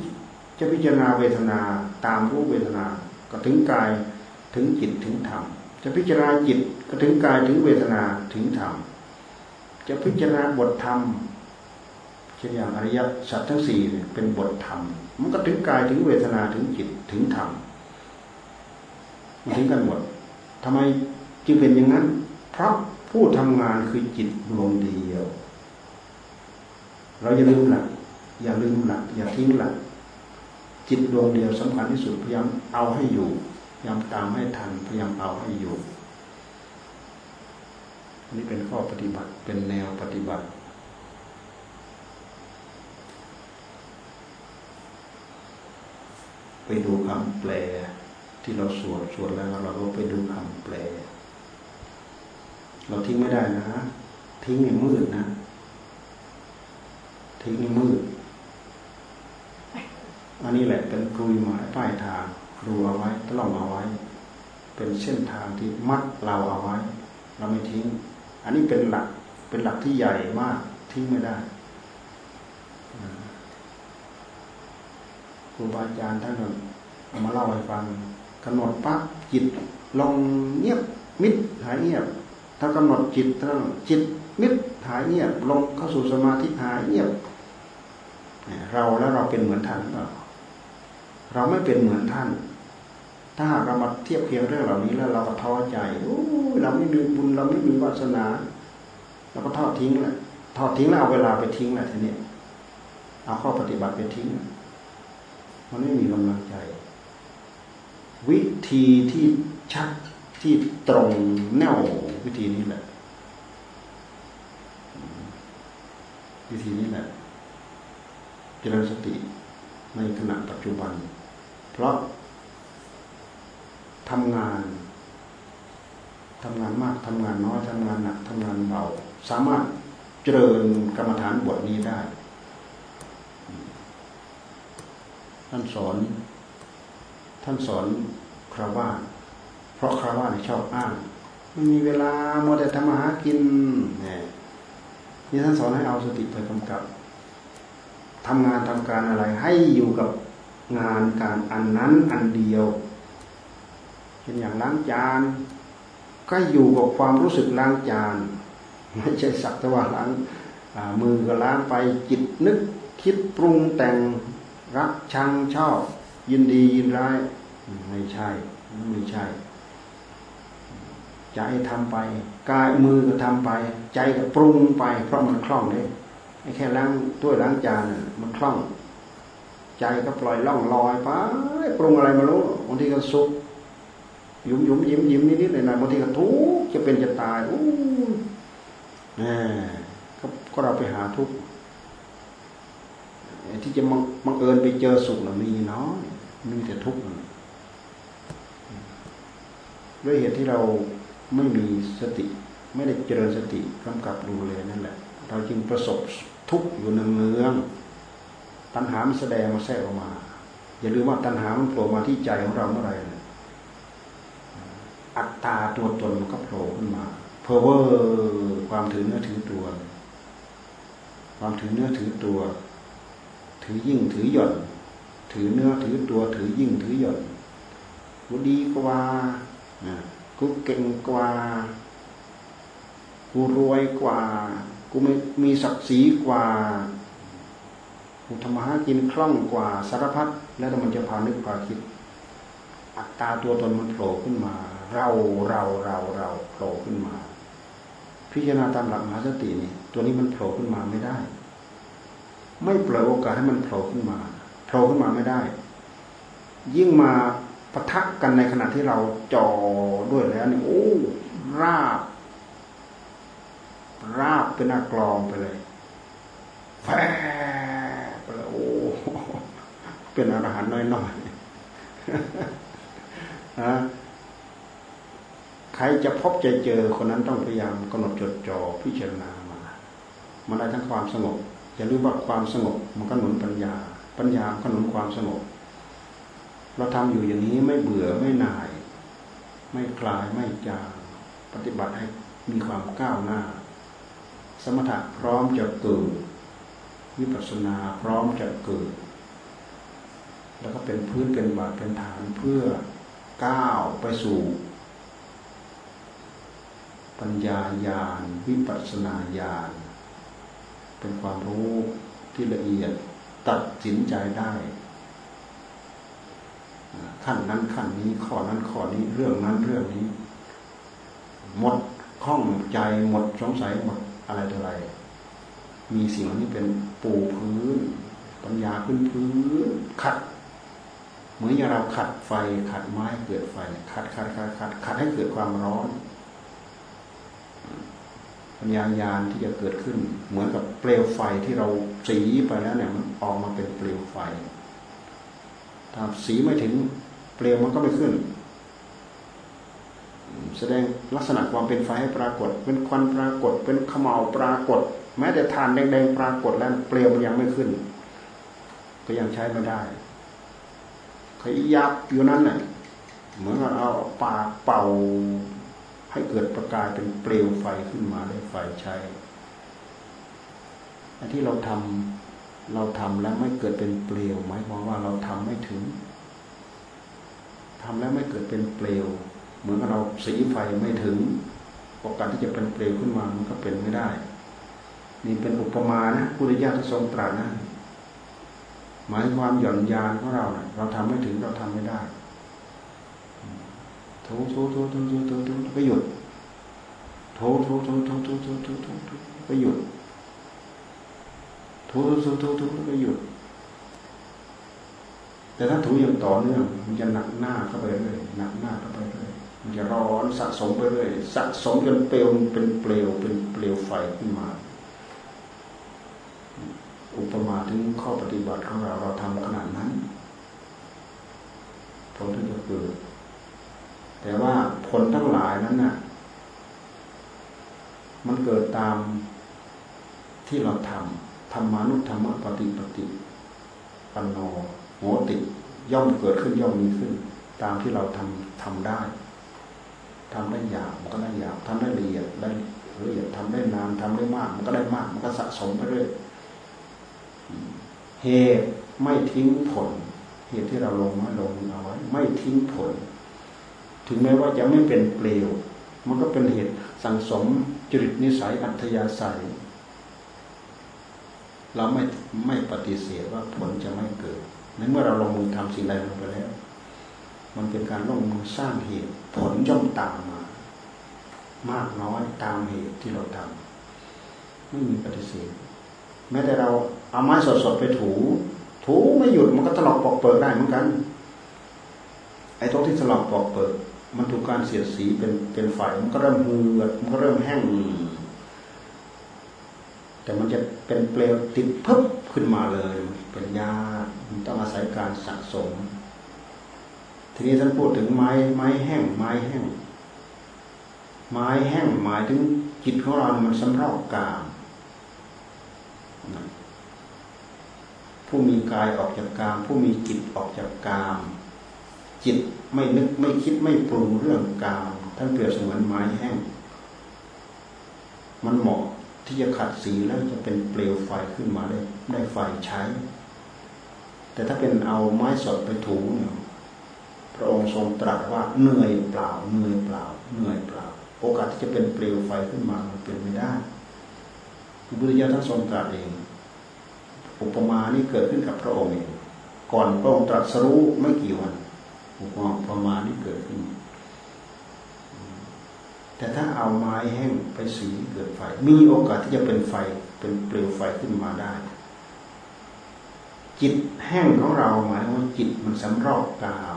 จะพิจารณาเวทนาตามรู้เวทนา ก็ถึงกายถึงจิตถึงธรรมจะพิจารณาจิตก็ถึงกายถึงเวทนาถึงธรรมจะพิจารณาบทธรรมเช่นอย่างอริยสัจทั้งสี่เป็นบทธรรม มันก็ถึงกายถึงเวทนาถึงจิตถึงธรรมมันถึงกันหมดทำไมจึงเป็นอย่างนั้น เพราะผู้ทำงานคือจิตดวงเดียว เราอย่าลืมหลัก อย่าลืมหลัก อย่าทิ้งหลัก จิตดวงเดียวสำคัญที่สุดพยายามเอาให้อยู่พยายามตามให้ทันพยายามเอาให้อยู่นี่เป็นข้อปฏิบัติเป็นแนวปฏิบัติ ไปดูคำแปล ที่เราสวดสวดแล้วเราก็ไปดูคำแปล เราทิ้งไม่ได้นะ ทิ้งอย่างมืดนะ ทิ้งนี่มืด อันนี้แหละเป็นกลุยหมายป้ายทางครูเอาไว้ตลอดเอาไว้ เป็นเส้นทางที่มัดเราเอาไว้ เราไม่ทิ้ง อันนี้เป็นหลักเป็นหลักที่ใหญ่มากทิ้งไม่ได้ครูบาอาจารย์ท่านเอามาเล่าให้ฟังกำหนดปั๊บจิตลงเงียบมิดหายเงียบ ถ้ากำหนดจิตตั้งจิตมิดหายเงียบ ลงเข้าสู่สมาธิหายเงียบ เราแล้วเราเป็นเหมือนท่านเปล่าเราไม่เป็นเหมือนท่าน ถ้าหากเรามาเทียบเคียงเรื่องเหล่านี้แล้วเราก็ท้อใจโอ้เราไม่มีบุญเราไม่มีวาสนาเราก็ทอดทิ้งแหละทอดทิ้งแล้วเอาเวลาไปทิ้งแหละทีนี้เอาข้อปฏิบัติไปทิ้งมันไม่มีกำลังใจ วิธีที่ชัดที่ตรงแนววิธีนี้แหละ วิธีนี้แหละ จริญสติในขณะปัจจุบัน เพราะทำงานทำงานมากทำงานน้อยทำงานหนักทำงานเบาสามารถเจริญกรรมฐานบทนี้ได้ท่านสอน ท่านสอนคราวาเพราะคราวาชอบอ้างไม่มีเวลาโมแต่ทำมาหากินเนี่ยนี่ท่านสอนให้เอาสติไปกำกับ ทำงานทำการอะไร ให้อยู่กับงานการอันนั้นอันเดียวเช่นอย่างล้างจาน ก็อยู่กับความรู้สึกล้างจาน ไม่ใช่สักแต่ว่าล้างมือก็ล้างไปจิตนึกคิดปรุงแต่งรักชังชอบ ยินดียินร้าย ไม่ใช่ไม่ใช่ ใจทำไป กายมือก็ทำไป ใจก็ปรุงไป เพราะมันคล่องเลยไอ้ แค่ล้างถ้วยล้างจานมันคล่อง ใจก็ปล่อยล่องลอยไปปรุงอะไรมารู้บางทีก็สุกยุ่มยุ่มยิ้มยิ้มนิดนิดหน่อยหน่อยบางทีก็ทุกจะเป็นจะตายอู้นี่ก็เราไปหาทุกข์ที่จะบังเอิญไปเจอสุขมีน้อยมีแต่ทุกข์ด้วยเหตุที่เราไม่มีสติ ไม่ได้เจริญสติกำกับดูเลยนั่นแหละ เราจึงประสบ ทุกข์อยู่เนืองๆตัณหามันแสดงมาแทรกออกมา อย่าลืมว่าตัณหามันโผล่มาที่ใจของเราเมื่อไหร่อัตตาตัวตนมันก็โผล่ขึ้นมาเพอเวอร์ความถือเนื้อถือตัว ความถือเนื้อถือตัว ถือยิ่งถือหย่อน ถือเนื้อถือตัว ถือยิ่งถือหย่อนกูดีกว่ากูเก่งกว่ากูรวยกว่า กูมีมีศักดิ์ศรีกว่ากูทำมาหากินคล่องกว่าสารพัดแล้วมันจะพานึกพาคิด อัตตาตัวตนมันโผล่ขึ้นมา เราเราเราเราโผล่ขึ้นมา พิจารณาตามหลักมหาสตินี่ตัวนี้มันโผล่ขึ้นมาไม่ได้ ไม่ปล่อยโอกาสให้มันโผล่ขึ้นมาโผล่ขึ้นมาไม่ได้ ยิ่งมาปะทะกันในขณะที่เราจ่อด้วยแล้วนี่โอ้ราบ ราบเป็นหน้ากลองไปเลยแฝไปเลยโอ้เป็นอรหันต์น้อยๆนะใครจะพบจะเจอคนนั้นต้องพยายามกำหนดจดจ่อพิจารณามา มันได้ทั้งความสงบอย่าลืมว่าความสงบมันก็หนุนปัญญา ปัญญาก็หนุนความสงบ เราทำอยู่อย่างนี้ไม่เบื่อไม่หน่าย ไม่คลายไม่จางปฏิบัติให้มีความก้าวหน้า สมถะพร้อมจะเกิด วิปัสสนาพร้อมจะเกิด แล้วก็เป็นพื้นเป็นบาดเป็นฐานเพื่อก้าวไปสู่ ปัญญาญาณ วิปัสสนาญาณ เป็นความรู้ที่ละเอียดตัดสินใจได้ขั้นนั้นขั้นนี้ข้อนั้นข้อนี้เรื่องนั้นเรื่องนี้ หมดข้องใจหมดสงสัยหมด อะไรต่ออะไร มีสิ่งนี้เป็นปูพื้น ปัญญาพื้นพื้นขัด เหมือนอย่างเราขัดไฟ ขัดไม้เกิดไฟ ขัดขัดขัดขัดขัดให้เกิดความร้อน ปัญญาญาณที่จะเกิดขึ้น เหมือนกับเปลวไฟที่เราสีไปแล้วเนี่ยมันออกมาเป็นเปลวไฟถ้าสีไม่ถึงเปลวมันก็ไม่ขึ้น แสดงลักษณะความเป็นไฟให้ปรากฏ เป็นควันปรากฏ เป็นขมเหลาปรากฏ แม้แต่ทานแดงๆปรากฏแล้วเปลวมันยังไม่ขึ้น ก็ยังใช้ไม่ได้ขยับอยู่นั้นน่ะเหมือนกับเอาปากเป่า ให้เกิดประกายเป็นเปลวไฟขึ้นมาได้ไฟใช้อันที่เราทำเราทำแล้วไม่เกิดเป็นเปลวหมายความว่าเราทำไม่ถึงทำแล้วไม่เกิดเป็นเปลว มือนกับเราสีไฟไม่ถึงโอกาสที่จะเป็นเปลวขึ้นมามันก็เป็นไม่ได้ นี่เป็นอุปมานะพุทธิยถาทรงตรัสนะหมายความหย่อนยานของเราเนะเราทำไม่ถึงเราทำไม่ได้โถโถโถโถโถโถโถก็หยุดโถโถโถโถโถโถโถโถโถก็หยุดโถโถโถโถก็หยุด แต่ถ้าถูอย่างต่อเนื่องมันจะหนักหน้าเข้าไปเรื่อยหนักหน้าเข้าไปเรื่อย มันจะร้อนสะสมไปเรื่อยสะสมจนเปลวเป็นเปลวเป็นเปลวไฟขึ้นมา อุปมาถึงข้อปฏิบัติของเราเราทำขนาดนั้นผลที่จะเกิดแต่ว่าผลทั้งหลายนั้นน่ะ มันเกิดตามที่เราทำธรรมานุธรรมปฏิปฏิปันโนโหติ ย่อมเกิดขึ้นย่อมมีขึ้น ตามที่เราทำทำได้ ทำได้ยาวมันก็ได้ยาวทำได้ละเอียดได้ละเอียดทำได้นานทำได้มาก มันก็ได้มาก มันก็สะสมไปเรื่อยเหตุไม่ทิ้งผล เหตุที่เราลงมาลงเอาไว้ ไม่ทิ้งผล ถึงแม้ว่าจะไม่เป็นเปลว มันก็เป็นเหตุสังสมจริตนิสัยอัธยาศัย เราไม่ไม่ปฏิเสธว่าผลจะไม่เกิดในเมื่อเราลงมือทำสิ่งใดลงไปแล้ว มันเป็นการลงมือสร้างเหตุ ผลย่อมตามมา มากน้อยตามเหตุที่เราทำไม่มีปฏิเสธแม้แต่เราเอาไม้สดๆไปถู ถูไม่หยุดมันก็ตลอกปอกเปิดได้เหมือนกัน ไอ้ตรงที่ตลอกปอกเปิด มันถูกการเสียดสีเป็นเป็นไฟมันก็เริ่มเหือดมันก็เริ่มแห้งแต่มันจะเป็นเปลวติดเพึบขึ้นมาเลยเป็นยามันต้องอาศัยการสะสม ทีนี้ท่านพูดถึงไม้ไม้แห้ง ไม้แห้ง ไม้แห้งหมายถึงจิตของเรา มันสำเรากามผู้มีกายออกจากกาม ผู้มีจิตออกจากกาม จิตไม่นึกไม่คิดไม่ปรุงเรื่องกามท่านเปรียบเสมือนไม้แห้ง มันเหมาะที่จะขัดสีแล้วจะเป็นเปลวไฟขึ้นมาได้ได้ไฟใช้ แต่ถ้าเป็นเอาไม้สดไปถูเนี่ย พระองค์ทรงตรัสว่าเหนื่อยเปล่าเหนื่อยเปล่าเหนื่อยเปล่า โอกาสที่จะเป็นเปลวไฟขึ้นมามันเป็นไม่ได้พระพุทธเจ้าท่านทรงตรัสเอง อุปมานี้เกิดขึ้นกับพระองค์เอง ก่อนพระองค์ตรัสรู้ไม่กี่วัน อุปมานี้เกิดขึ้น แต่ถ้าเอาไม้แห้งไปสีเกิดไฟ มีโอกาสที่จะเป็นไฟ เป็นเปลวไฟขึ้นมาได้ จิตแห้งของเราหมายว่าจิตมันสำรอกกาม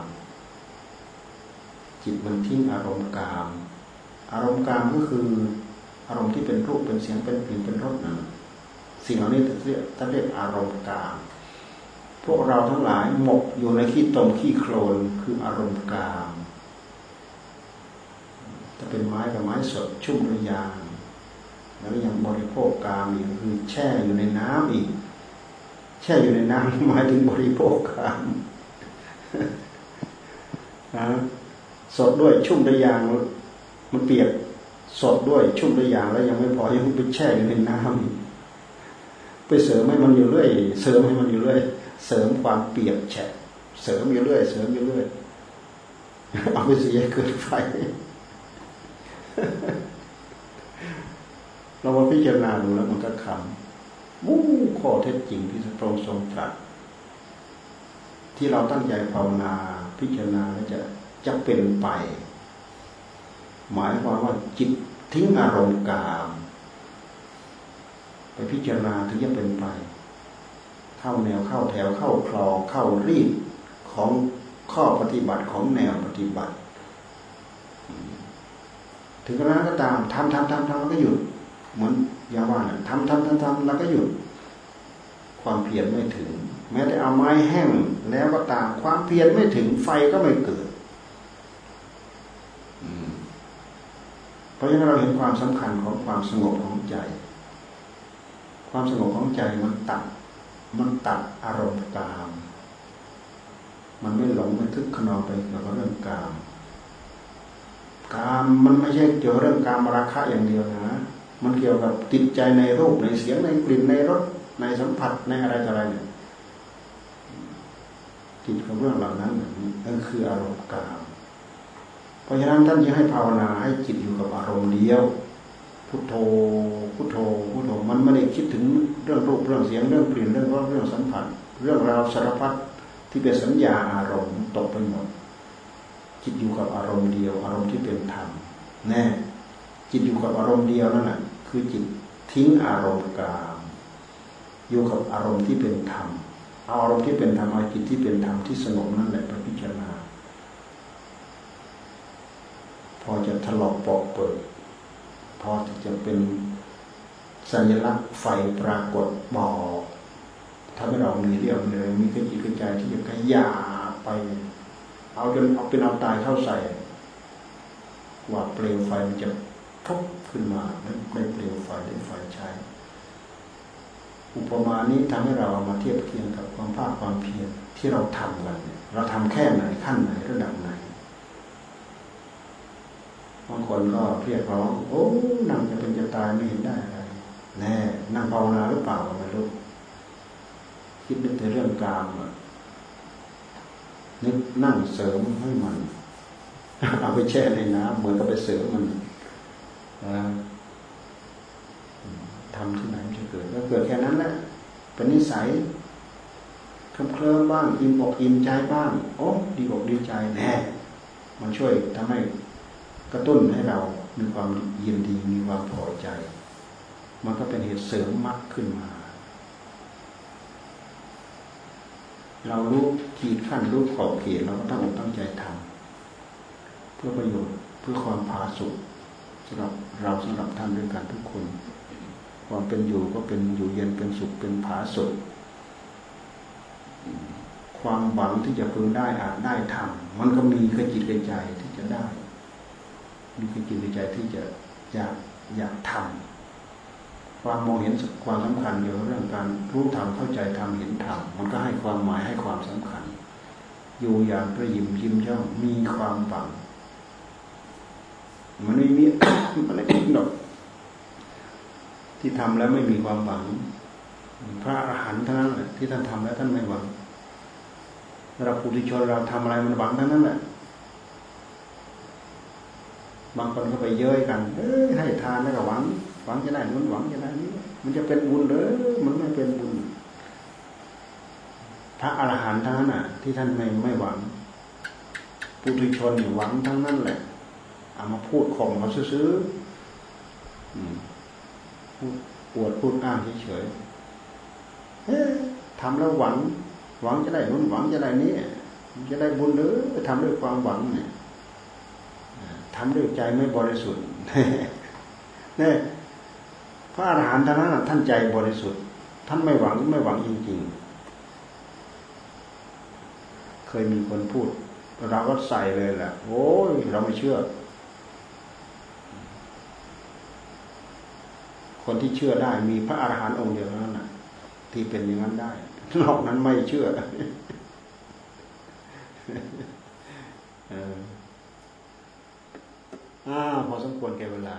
จิตมันทิ้งอารมณ์กาม อารมณ์กามก็คืออารมณ์ที่เป็นรูปเป็นเสียงเป็นกลิ่นเป็นรสนั้นสิ่งเหล่านี้เรียกท่านเรียกอารมณ์กาม พวกเราทั้งหลายหมกอยู่ในขี้ตมขี้โคลนคืออารมณ์กามจะเป็นไม้กับไม้สดชุ่มด้วยยางแล้วยังบริโภคกามอีกคือแช่อยู่ในน้ำอีก แช่อยู่ในน้ำหมายถึงบริโภคกามนะ สดด้วยชุ่มด้วยยางมันเปียกสดด้วยชุ่มด้วยยางแล้วยังไม่พอยังไปแช่อยู่ในน้ำไปเสริมให้มันอยู่เรื่อย เสริมให้มันอยู่เรื่อย เสริมความเปียกแฉะเสริมอยู่เรื่อย เสริมอยู่เรื่อยเอาไปเสียเกิดไฟเรามาพิจารณาดูแล้วมันก็คำมู้ข้อเท็จจริงที่พระองค์ทรงตรัสที่เราตั้งใจภาวนาพิจารณาแล้วจะ จะเป็นไป หมายความว่าจิตทิ้งอารมณ์กาม ไปพิจารณาถึงจะเป็นไป เข้าแนวเข้าแถวเข้าคลอเข้ารีดของข้อปฏิบัติของแนวปฏิบัติ ถึงกระนั้นก็ตามทำทำทำทำแล้วก็หยุด เหมือนยาว่านะทำทำทำทำแล้วก็หยุด ความเพียรไม่ถึง แม้แต่เอาไม้แห้งแล้วก็ตามความเพียรไม่ถึงไฟก็ไม่เกิดเพ ราะฉะนั้นเราเห็นความสำคัญของความสงบของใจ ความสงบของใจมันตัด มันตัดอารมณ์กาม มันไม่หลงไม่ทึกขนองไปกับเรื่องกาม กามมันไม่ใช่เกี่ยวเรื่องกามราคะอย่างเดียวนะ มันเกี่ยวกับติดใจในรูปในเสียงในกลิ่นในรสในสัมผัสในอะไรต่ออะไรเนี่ยติดกับเรื่องเหล่านั้นนั่นคืออารมณ์กาม เพราะฉะนั้นท่านยังให้ภาวนาให้จิตอยู่กับอารมณ์เดียว พุทโธพุทโธพุทโธมันไม่ได้คิดถึงเรื่องรูปเรื่องเสียงเรื่องกลิ่นเรื่องรสเรื่องสัมผัส เรื่องราวสารพัดที่เป็นสัญญาอารมณ์ตกไปหมดจิตอยู่กับอารมณ์เดียว อารมณ์ที่เป็นธรรมแน่จิตอยู่กับอารมณ์เดียวนั่นแหละคือจิตทิ้งอารมณ์กามอยู่กับอารมณ์ที่เป็นธรรมเอาอารมณ์ที่เป็นธรรมเอาจิตที่เป็นธรรมที่สงบนั่นแหละไปพิจารณา พอจะถลอกปอกเปิด พอที่จะเป็นสัญลักษณ์ไฟปรากฏบอกทำให้เรามีเรี่ยวมีแรงมีกระจิตกระใจที่จะขยาไป เอาจนเอาเป็นเอาตายเข้าใส่ว่าเปลวไฟมันจะพุบขึ้นมาไม่เปลวไฟได้ไฟใช้อุปมานี้ทำให้เรามาเทียบเคียงกับความภาคความเพียรที่เราทำกันเราทำแค่ไหนขั้นไหนระดับไหน คนก็เรียกร้อง โอ้นั่งจะเป็นจะตายไม่เห็นได้อะไรแน่นั่งภาวนาหรือเปล่าไม่รู้คิดนึกแต่เรื่องกามนึกนั่งเสริมให้มัน เอาไปแช่ในน้ำเหมือนกับไปเสริมมันทำที่ไหนมันจะเกิดก็เกิดแค่นั้นแหละเป็นนิสัยเคลิ้มเคลิ้มบ้างอิ่มอกอิ่มใจบ้าง โอ้ดีอกดีใจแน่มันช่วยทำให้ กระตุ้นให้เรามีความยินดีมีความพอใจ มันก็เป็นเหตุเสริมมรรคขึ้นมา เรารู้ขีดขั้นรู้ขอบเขตเราก็ตั้งอกตั้งใจทำเพื่อประโยชน์เพื่อความผาสุกสำหรับเราสำหรับท่านด้วยกันทุกคน ความเป็นอยู่ก็เป็นอยู่เย็นเป็นสุขเป็นผาสุกความหวังที่จะพึงได้อาจได้ทำมันก็มีกระจิตกระใจที่จะได้ มีจิตในใจที่จะอยากอยากทำความมองเห็นความสำคัญเกี่ยวกับเรื่องการรู้ธรรมเข้าใจธรรมเห็นธรรมมันก็ให้ความหมายให้ความสำคัญ อยู่อย่างกระยิมยิ้มย่องมีความหวังมันไม่มีมันไม่มีหรอกที่ทำแล้วไม่มีความหวัง พระอรหันต์ทั้งนั้นแหละที่ท่านทำแล้วท่านไม่หวังเราปุถุชนเราทำอะไรมันหวังทั้งนั้นแหละ บางคนก็ไปเย้ยกัน เอ้ยให้ทานแล้วก็หวัง หวังจะได้นู้นหวังจะได้นี้มันจะเป็นบุญหรือมันไม่เป็นบุญ พระอรหันต์ทั้งนั้นอะ ที่ท่านไม่ไม่หวังปุถุชนหวังทั้งนั้นแหละเอามาพูดข่มเขาซื้อพูดปวดพูดอ้างเฉยๆเฮ้ทำแล้วหวัง หวังจะได้นู้นหวังจะได้นี้จะได้บุญหรือทำด้วยความหวังเนี่ย ทำด้วยใจไม่บริสุทธิ์เนี่ยระอรหันต์ท่านนั้นท่านใจบริสุทธิ์ ท่านไม่หวังไม่หวังจริงๆ เคยมีคนพูด เราก็ใส่เลยแหละโอ้ยเราไม่เชื่อ คนที่เชื่อได้มีพระอรหันต์องค์เดียวนั้นนะที่เป็นอย่างนั้นได้นอกนั้นไม่เชื่อ เออ อ้าพอสมควรแก่เวลา